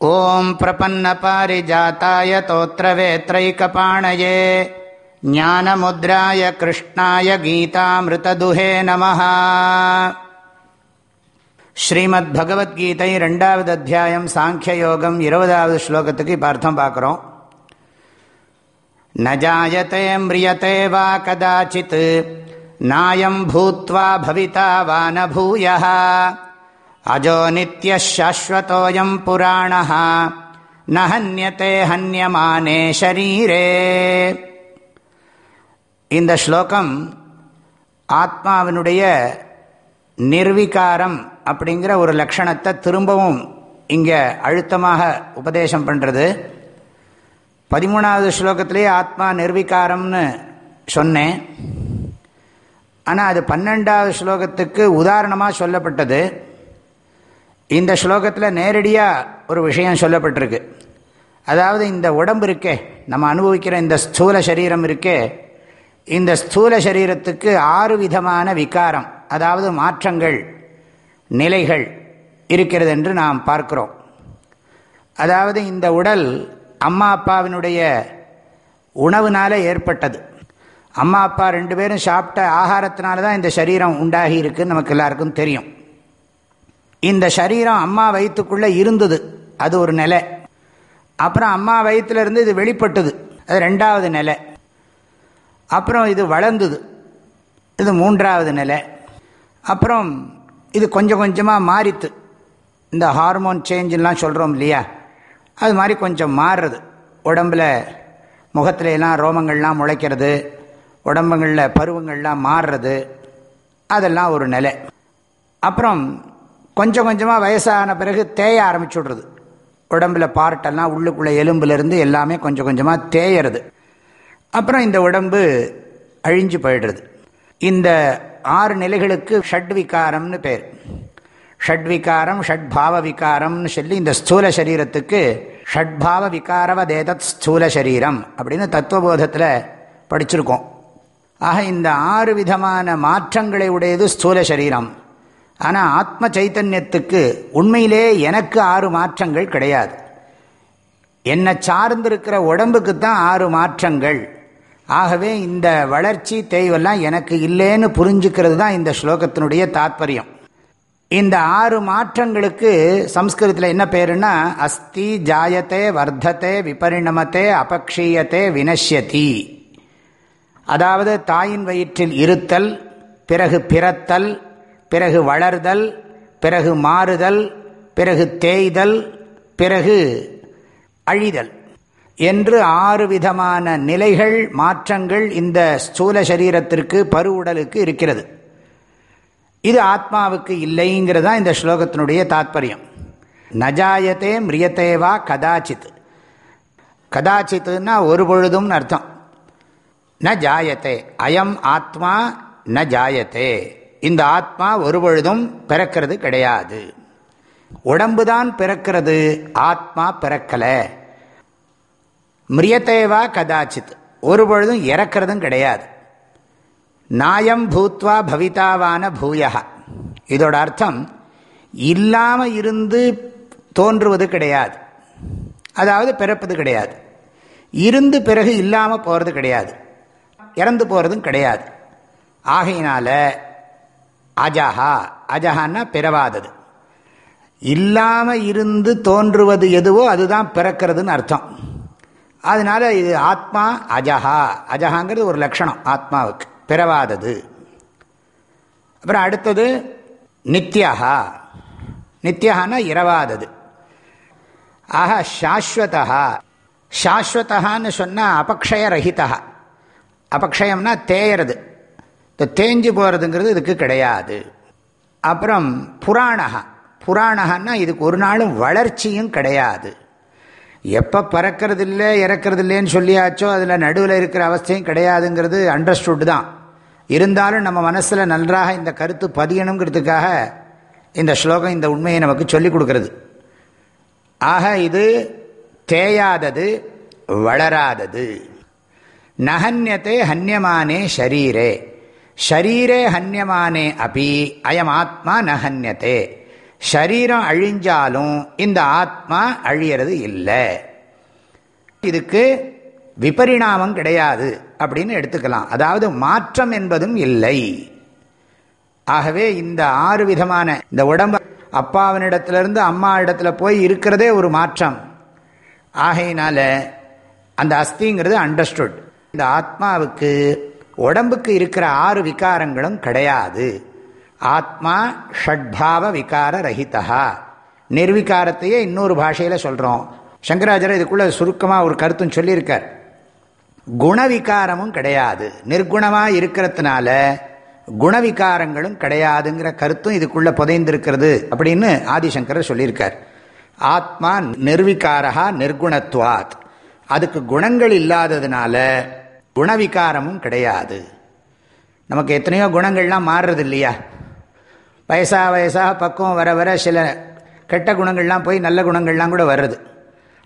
ॐ प्रपन्नपारिजाताय तोत्रवेत्रैकपाणये ज्ञानमुद्राय कृष्णाय गीतामृतदुहे नमः ஸ்ரீமத்பகவத்கீதை ரெண்டாவது அத்தியாயம் சாங்கியயோகம் இருபதாவது ஸ்லோகத்துக்கு இப்போ அர்த்தம் பார்க்குறோம் நஜாயத்தே மிரியத்தே வா கதாச்சித் நாயம் பூத்வா பவிதா வா ந பூயः அஜோ நித்யசாஸ்வதோயம் புராண நஹன்யத்தே ஹன்யமானே ஷரீரே இந்த ஸ்லோகம் ஆத்மாவினுடைய நிர்விகாரம் அப்படிங்கிற ஒரு லட்சணத்தை திரும்பவும் இங்கே அழுத்தமாக உபதேசம் பண்ணுறது பதிமூணாவது ஸ்லோகத்திலே ஆத்மா நிர்விகாரம்னு சொன்னேன். ஆனால் அது பன்னெண்டாவது ஸ்லோகத்துக்கு உதாரணமாக சொல்லப்பட்டது. இந்த ஸ்லோகத்தில் நேரடியாக ஒரு விஷயம் சொல்லப்பட்டிருக்கு. அதாவது இந்த உடம்பு இருக்கே நம்ம அனுபவிக்கிற இந்த ஸ்தூல சரீரம் இருக்கே இந்த ஸ்தூல சரீரத்துக்கு ஆறு விதமான விகாரம் அதாவது மாற்றங்கள் நிலைகள் இருக்கிறது என்று நாம் பார்க்கிறோம். அதாவது இந்த உடல் அம்மா அப்பாவினுடைய உணவுனால ஏற்பட்டது. அம்மா அப்பா ரெண்டு பேரும் சாப்பிட்ட ஆகாரத்தினால தான் இந்த சரீரம் உண்டாகி இருக்குன்னு நமக்கு எல்லாருக்கும் தெரியும். இந்த சரீரம் அம்மா வயிற்றுக்குள்ளே இருந்தது. அது ஒரு நிலை. அப்புறம் அம்மா வயிற்றுலேருந்து இது வெளிப்பட்டது. அது ரெண்டாவது நிலை. அப்புறம் இது வளர்ந்தது. இது மூன்றாவது நிலை. அப்புறம் இது கொஞ்சம் கொஞ்சமாக மாறித்து. இந்த ஹார்மோன் சேஞ்செலாம் சொல்கிறோம் இல்லையா? அது மாதிரி கொஞ்சம் மாறுறது. உடம்பில் முகத்துல எல்லாம் ரோமங்கள்லாம் முளைக்கிறது. உடம்புங்களில் பருவங்கள்லாம் மாறுறது. அதெல்லாம் ஒரு நிலை. அப்புறம் கொஞ்சம் கொஞ்சமாக வயசான பிறகு தேய ஆரம்பிச்சுடுறது உடம்புல பார்ட்டெல்லாம் உள்ளுக்குள்ளே எலும்புலேருந்து எல்லாமே கொஞ்சம் கொஞ்சமாக தேயறது. அப்புறம் இந்த உடம்பு அழிஞ்சு போயிடுறது. இந்த ஆறு நிலைகளுக்கு ஷட்விகாரம்னு பேர். ஷட்விகாரம் ஷட்பாவ விகாரம்னு சொல்லி இந்த ஸ்தூல சரீரத்துக்கு ஷட்பாவ விகாரவதேதத் ஸ்தூல சரீரம் அப்படின்னு தத்துவபோதத்தில் படிச்சிருக்கோம். ஆக இந்த ஆறு விதமான மாற்றங்களை உடையது ஸ்தூல சரீரம். ஆனால் ஆத்ம சைத்தன்யத்துக்கு உண்மையிலே எனக்கு ஆறு மாற்றங்கள் கிடையாது. என்னை சார்ந்திருக்கிற உடம்புக்கு தான் ஆறு மாற்றங்கள். ஆகவே இந்த வளர்ச்சி தேய்வெல்லாம் எனக்கு இல்லைன்னு புரிஞ்சுக்கிறது தான் இந்த ஸ்லோகத்தினுடைய தாத்பரியம். இந்த ஆறு மாற்றங்களுக்கு சம்ஸ்கிருதத்தில் என்ன பேருன்னா அஸ்தி ஜாயத்தே வர்த்தத்தை விபரிணமத்தே அபக்ஷீயத்தே வினஷ்யதி. அதாவது தாயின் வயிற்றில் இருத்தல் பிறகு பிறத்தல் பிறகு வளர்தல் பிறகு மாறுதல் பிறகு தேய்தல் பிறகு அழிதல் என்று ஆறு விதமான நிலைகள் மாற்றங்கள் இந்த ஸ்தூல சரீரத்திற்கு பருவுடலுக்கு இருக்கிறது. இது ஆத்மாவுக்கு இல்லைங்கிறது தான் இந்த ஸ்லோகத்தினுடைய தாத்பரியம். நஜாயத்தே மிரியத்தேவா கதாச்சித். கதாச்சித்துன்னா ஒரு பொழுதும் அர்த்தம். ந ஜாயத்தே அயம் ஆத்மா ந ஜாயத்தே. இந்த ஆத்மா ஒரு பொழுதும் பிறக்கிறது கிடையாது. உடம்பு தான் பிறக்கிறது ஆத்மா பிறக்கலை. மிரியத்தேவா கதாச்சித் ஒரு பொழுதும் இறக்கிறதும் கிடையாது. நாயம் பூத்வா பவிதாவான பூயா இதோட அர்த்தம் இல்லாமல் இருந்து தோன்றுவது கிடையாது. அதாவது பிறப்பது கிடையாது. இருந்து பிறகு இல்லாமல் போகிறது கிடையாது. இறந்து போகிறதும் கிடையாது. ஆகையினால அஜஹா. அஜஹான்னா பிறவாதது. இல்லாமல் இருந்து தோன்றுவது எதுவோ அதுதான் பிறக்கிறதுன்னு அர்த்தம். அதனால இது ஆத்மா அஜஹா. அஜஹாங்கிறது ஒரு லட்சணம் ஆத்மாவுக்கு. பிறவாதது. அப்புறம் அடுத்தது நித்யஹா. நித்யஹானா இரவாதது. ஆஹா சாஸ்வதா சாஸ்வதான்னு சொன்னால் அபக்ஷயரகிதா அபக்ஷயம்னா தேயறது. இந்த தேஞ்சு போகிறதுங்கிறது இதுக்கு கிடையாது. அப்புறம் புராணகா புராணகன்னா இதுக்கு ஒரு நாளும் வளர்ச்சியும் கிடையாது. எப்போ பறக்கிறது இல்லை இறக்கிறது இல்லைன்னு சொல்லியாச்சோ அதில் நடுவில் இருக்கிற அவஸ்தையும் கிடையாதுங்கிறது அண்டர்ஸ்டுட் தான். இருந்தாலும் நம்ம மனசில் நன்றாக இந்த கருத்து பதியணுங்கிறதுக்காக இந்த ஸ்லோகம் இந்த உண்மையை நமக்கு சொல்லிக் கொடுக்கறது. ஆக இது தேயாதது வளராதது. நகன்யத்தை ஹன்யமானே ஷரீரே. ஷரீரே ஹன்யமானே அபி அயம் ஆத்மா நஹன்யத்தே சரீரம் அழிஞ்சாலும் இந்த ஆத்மா அழியறது இல்லை. இதுக்கு விபரிணாமம் கிடையாது அப்படின்னு எடுத்துக்கலாம். அதாவது மாற்றம் என்பதும் இல்லை. ஆகவே இந்த ஆறு விதமான இந்த உடம்பு அப்பாவினிடத்திலிருந்து அம்மா இடத்துல போய் இருக்கிறதே ஒரு மாற்றம். ஆகையினால அந்த அஸ்திங்கிறது அண்டர்ஸ்டுட் இந்த ஆத்மாவுக்கு உடம்புக்கு இருக்கிற ஆறு விகாரங்களும் கிடையாது. ஆத்மா ஷட்பாவ விகார ரஹிதா நிர்விகாரத்தையே இன்னொரு பாஷையில் சொல்கிறோம் சங்கராச்சாரியர் இதுக்குள்ளே சுருக்கமாக ஒரு கருத்தும் சொல்லியிருக்கார். குணவிகாரமும் கிடையாது. நிர்குணமாக இருக்கிறதுனால குணவிகாரங்களும் கிடையாதுங்கிற கருத்தும் இதுக்குள்ளே புதைந்திருக்கிறது அப்படின்னு ஆதிசங்கரர் சொல்லியிருக்கார். ஆத்மா நிர்விகாரா நிர்குணத்வாத் அதுக்கு குணங்கள் இல்லாததுனால குணவிகாரமும் கிடையாது. நமக்கு எத்தனையோ குணங்கள்லாம் மாறுறது இல்லையா வயசா வயசாக பக்குவம் வர வர சில கெட்ட குணங்கள்லாம் போய் நல்ல குணங்கள்லாம் கூட வர்றது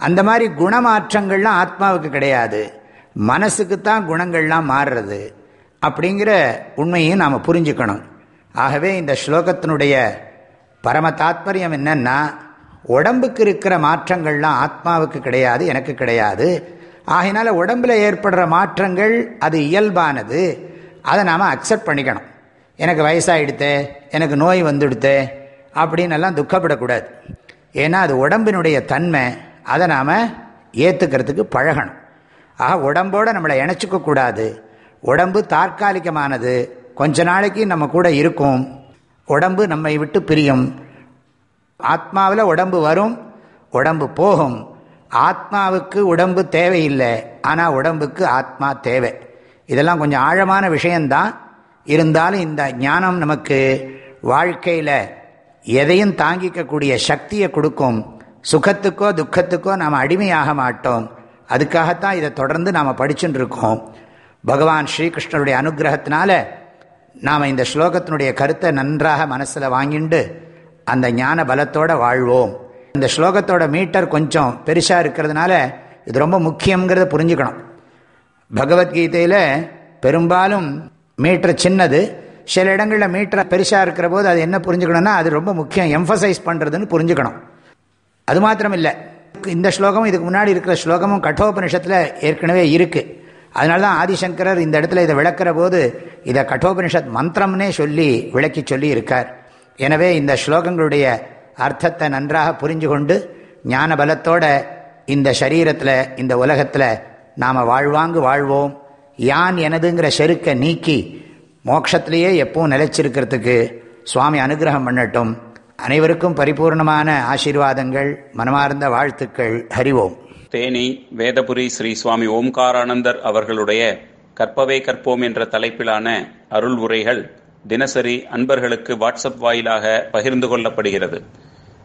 அந்த மாதிரி குணமாற்றங்கள்லாம் ஆத்மாவுக்கு கிடையாது. மனசுக்கு தான் குணங்கள்லாம் மாறுறது அப்படிங்கிற உண்மையும் நாம் புரிஞ்சுக்கணும். ஆகவே இந்த ஸ்லோகத்தினுடைய பரம தாத்பரியம் என்னன்னா உடம்புக்கு இருக்கிற மாற்றங்கள்லாம் ஆத்மாவுக்கு கிடையாது எனக்கு கிடையாது. ஆகினால உடம்புல ஏற்படுற மாற்றங்கள் அது இயல்பானது. அதை நாம் அக்செப்ட் பண்ணிக்கணும். எனக்கு வயசாகிடுத்து எனக்கு நோய் வந்துடுத்து அப்படின்னு எல்லாம் துக்கப்படக்கூடாது. ஏன்னா அது உடம்பினுடைய தன்மை. அதை நாம் ஏற்றுக்கிறதுக்கு பழகணும். ஆக உடம்போடு நம்மளை இணைச்சிக்க கூடாது. உடம்பு தற்காலிகமானது. கொஞ்ச நாளைக்கு நம்ம கூட இருக்கும். உடம்பு நம்மை விட்டு பிரியும். ஆத்மாவில் உடம்பு வரும் உடம்பு போகும். ஆத்மாவுக்கு உடம்பு தேவையில்லை ஆனால் உடம்புக்கு ஆத்மா தேவை. இதெல்லாம் கொஞ்சம் ஆழமான விஷயந்தான் இருந்தாலும் இந்த ஞானம் நமக்கு வாழ்க்கையில் எதையும் தாங்கிக்கக்கூடிய சக்தியை கொடுக்கும். சுகத்துக்கோ துக்கத்துக்கோ நாம் அடிமையாக மாட்டோம். அதுக்காகத்தான் இதை தொடர்ந்து நாம் படிச்சுட்டு இருக்கோம் பகவான் ஸ்ரீகிருஷ்ணருடைய அனுகிரகத்தினால நாம் இந்த ஸ்லோகத்தினுடைய கருத்தை நன்றாக மனசில் வாங்கிண்டு அந்த ஞான பலத்தோடு வாழ்வோம். இந்த ஸ்லோகத்தோட மீட்டர் கொஞ்சம் பெருசாக இருக்கிறதுனால இது ரொம்ப முக்கியங்கிறத புரிஞ்சுக்கணும். பகவத்கீதையில் பெரும்பாலும் மீட்டர் சின்னது சில இடங்களில் மீட்டர் பெருசாக இருக்கிற போது அது என்ன புரிஞ்சுக்கணும்னா அது ரொம்ப முக்கியம் எம்ஃபசைஸ் பண்ணுறதுன்னு புரிஞ்சுக்கணும். அது மாத்திரம் இல்லை இந்த ஸ்லோகமும் இதுக்கு முன்னாடி இருக்கிற ஸ்லோகமும் கட்டோபனிஷத்தில் ஏற்கனவே இருக்குது அதனால தான் ஆதிசங்கரர் இந்த இடத்துல இதை விளக்குற போது இதை கட்டோபனிஷத் மந்திரம்னே சொல்லி விளக்கி சொல்லி இருக்கார் எனவே இந்த ஸ்லோகங்களுடைய அர்த்தத்தை நன்றாக புரிஞ்சு கொண்டு ஞான பலத்தோட இந்த சரீரத்தில் இந்த உலகத்தில் நாம் வாழ்வாங்கு வாழ்வோம். யான் எனதுங்கிற செருக்கை நீக்கி மோட்சத்திலேயே எப்பவும் நிலைச்சிருக்கிறதுக்கு சுவாமி அனுகிரகம் பண்ணட்டும். அனைவருக்கும் பரிபூர்ணமான ஆசீர்வாதங்கள் மனமார்ந்த வாழ்த்துக்கள். ஹரிவோம் தேனி வேதபுரி ஸ்ரீ சுவாமி ஓம்காரானந்தர் அவர்களுடைய கற்பவே கற்போம் என்ற தலைப்பிலான அருள் உரைகள் தினசரி அன்பர்களுக்கு வாட்ஸ்அப் வாயிலாக பகிர்ந்து கொள்ளப்படுகிறது.